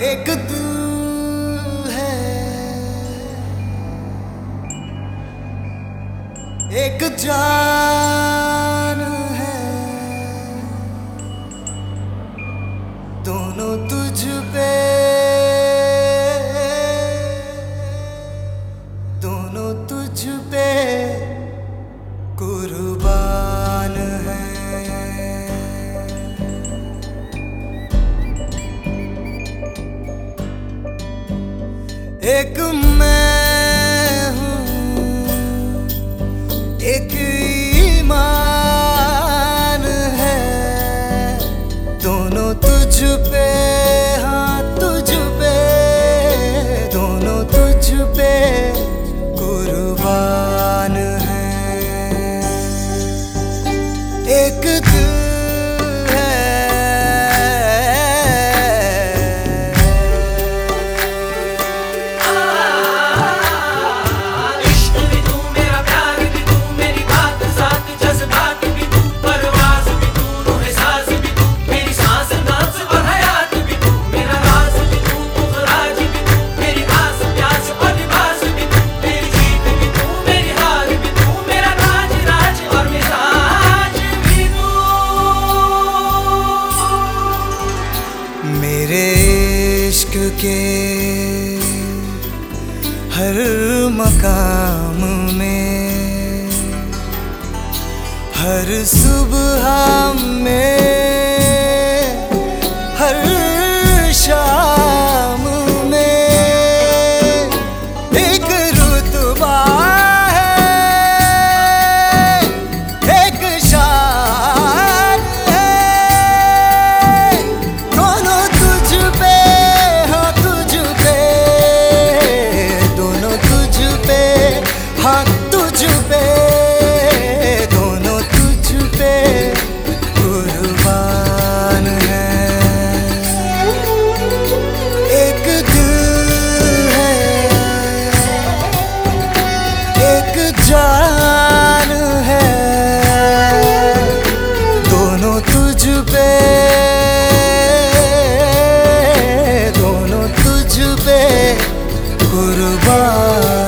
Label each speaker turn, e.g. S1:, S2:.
S1: एक तू है। एक जान है। दोनों तुझ एक मैं हूँ, एक ईमान है। दोनों तुझ पे हाँ तुझ पे। दोनों तुझ पे कुर्बान है। एक दिल इश्क के हर मकाम में हर सुबह में हर शाम हाथ तुझ पे, दोनों तुझ पे कुर्बान है। एक दिल है, एक जान है। दोनों तुझ पे, दोनों तुझ पे कुर्बान